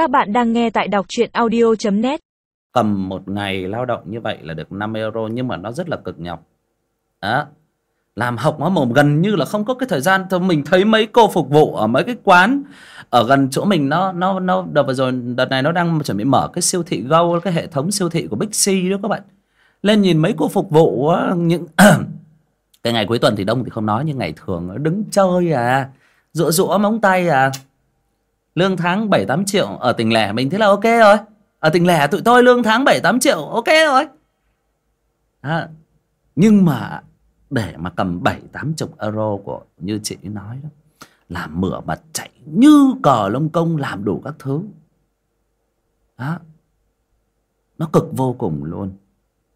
Các bạn đang nghe tại đọc truyện audio.net cầm một ngày lao động như vậy là được 5 euro nhưng mà nó rất là cực nhọc. Đó. Làm học nó mồm gần như là không có cái thời gian. Thôi mình thấy mấy cô phục vụ ở mấy cái quán ở gần chỗ mình, nó nó nó, đợt vừa rồi, đợt này nó đang chuẩn bị mở cái siêu thị Go, cái hệ thống siêu thị của Big C đó các bạn. Lên nhìn mấy cô phục vụ những cái ngày cuối tuần thì đông thì không nói, nhưng ngày thường nó đứng chơi à rũa rũa móng tay à lương tháng bảy tám triệu ở tỉnh lẻ mình thế là ok rồi. Ở tỉnh lẻ tụi tôi lương tháng bảy tám triệu ok rồi. À, nhưng mà để mà cầm bảy tám chục euro của như chị nói đó làm mửa mặt chạy như cờ lông công làm đủ các thứ. Đó. Nó cực vô cùng luôn.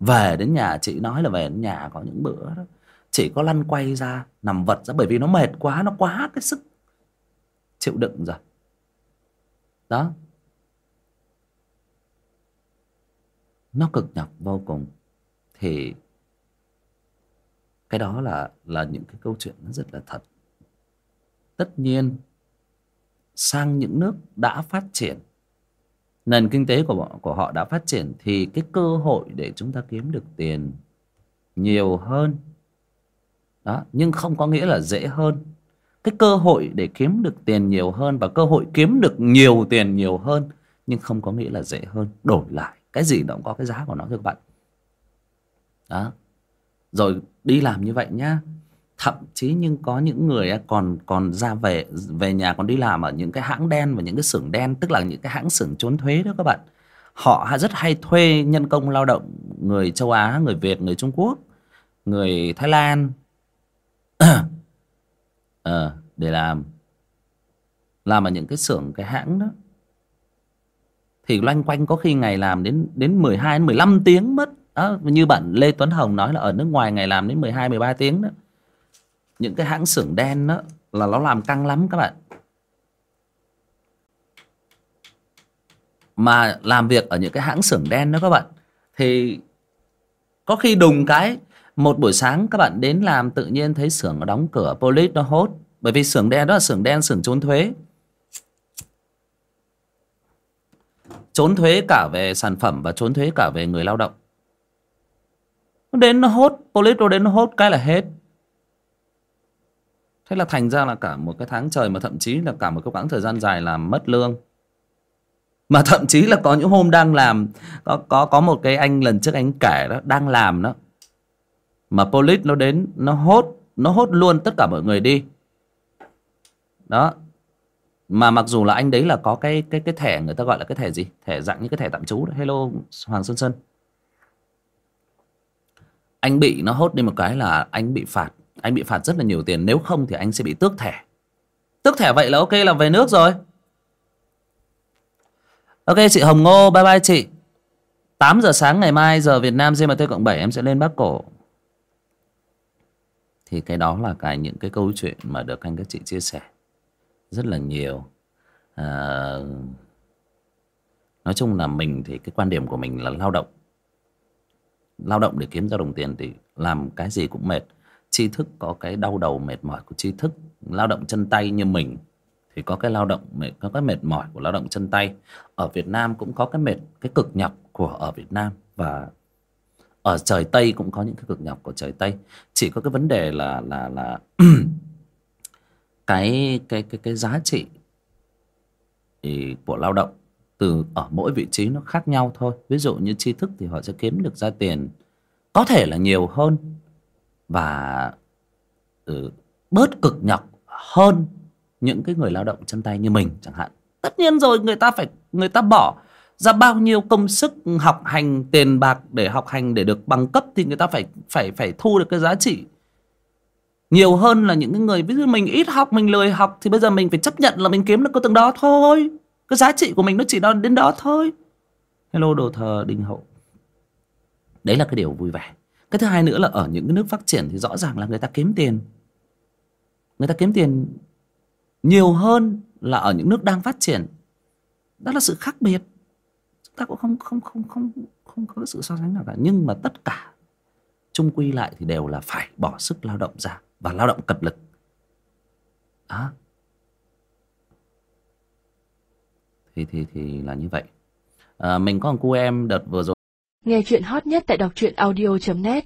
Về đến nhà chị nói là về đến nhà có những bữa đó chỉ có lăn quay ra nằm vật ra bởi vì nó mệt quá nó quá cái sức chịu đựng rồi đó. Nó cực nhọc vô cùng. Thì cái đó là là những cái câu chuyện nó rất là thật. Tất nhiên, sang những nước đã phát triển, nền kinh tế của của họ đã phát triển, thì cái cơ hội để chúng ta kiếm được tiền nhiều hơn. Đó, nhưng không có nghĩa là dễ hơn cái cơ hội để kiếm được tiền nhiều hơn và cơ hội kiếm được nhiều tiền nhiều hơn, nhưng không có nghĩa là dễ hơn. Đổi lại, cái gì nó cũng có cái giá của nó thưa các bạn. Đó. Rồi đi làm như vậy nhá. Thậm chí nhưng có những người còn còn ra về về nhà còn đi làm ở những cái hãng đen và những cái xưởng đen, tức là những cái hãng xưởng trốn thuế đó các bạn. Họ rất hay thuê nhân công lao động người châu Á, người Việt, người Trung Quốc, người Thái Lan. ờ, để làm. Làm ở những cái xưởng cái hãng đó. Thì loanh quanh có khi ngày làm đến đến 12 đến 15 tiếng mất. Đó, như bạn Lê Tuấn Hồng nói là ở nước ngoài ngày làm đến 12 13 tiếng đó. Những cái hãng xưởng đen đó là nó làm căng lắm các bạn. Mà làm việc ở những cái hãng xưởng đen đó các bạn thì có khi đùng cái một buổi sáng, các bạn đến làm tự nhiên thấy xưởng nó đóng cửa, police nó hốt. Bởi vì xưởng đen đó là xưởng đen, xưởng trốn thuế. Trốn thuế cả về sản phẩm và trốn thuế cả về người lao động. Nó đến nó hốt, police nó đến nó hốt cái là hết. Thế là thành ra là cả một cái tháng trời mà thậm chí là cả một cái quãng thời gian dài làm mất lương. Mà thậm chí là có những hôm đang làm, có có có một cái anh lần trước anh kể đó, đang làm đó mà police nó đến, nó hốt nó hốt luôn tất cả mọi người đi. Đó. Mà mặc dù là anh đấy là có cái cái cái thẻ người ta gọi là cái thẻ gì? Thẻ dạng như cái thẻ tạm trú đó. hello, hoàng xuân sơn. Anh bị nó hốt đi một cái là anh bị phạt. Anh bị phạt rất là nhiều tiền. Nếu không thì anh sẽ bị tước thẻ. Tước thẻ vậy là ok là về nước rồi. Ok, chị hồng ngô, bye bye chị. 8 giờ sáng ngày mai, giờ Việt Nam GMT cộng 7 em sẽ lên Bắc Cổ thì cái đó là cái những cái câu chuyện mà được anh các chị chia sẻ rất là nhiều. À, nói chung là mình thì cái quan điểm của mình là lao động. Lao động để kiếm ra đồng tiền thì làm cái gì cũng mệt. Tri thức có cái đau đầu mệt mỏi của tri thức lao động chân tay như mình thì có cái lao động có cái mệt mỏi của lao động chân tay. Ở Việt Nam cũng có cái mệt cái cực nhọc của ở Việt Nam và ở trời Tây cũng có những cái cực nhọc của trời Tây. Chỉ có cái vấn đề là là là cái cái cái cái giá trị của lao động từ ở mỗi vị trí nó khác nhau thôi. Ví dụ như tri thức thì họ sẽ kiếm được ra tiền có thể là nhiều hơn và ừ, bớt cực nhọc hơn những cái người lao động chân tay như mình chẳng hạn. Tất nhiên rồi người ta phải người ta bỏ ra bao nhiêu công sức học hành, tiền bạc để học hành để được bằng cấp thì người ta phải phải phải thu được cái giá trị. Nhiều hơn là những cái người, ví dụ mình ít học, mình lười học thì bây giờ mình phải chấp nhận là mình kiếm được có từng đó thôi. Cái giá trị của mình nó chỉ đo đến đó thôi. Hello, đồ thờ đình hậu. Đấy là cái điều vui vẻ. Cái thứ hai nữa là ở những cái nước phát triển thì rõ ràng là người ta kiếm tiền. Người ta kiếm tiền nhiều hơn là ở những nước đang phát triển. Đó là sự khác biệt ta cũng không không không không không có sự so sánh nào cả. Nhưng mà tất cả chung quy lại thì đều là phải bỏ sức lao động ra và lao động cật lực. Đó thì thì thì là như vậy. À, mình có một cô em đợt vừa rồi Nghe chuyện hot nhất tại đọc truyện audio.net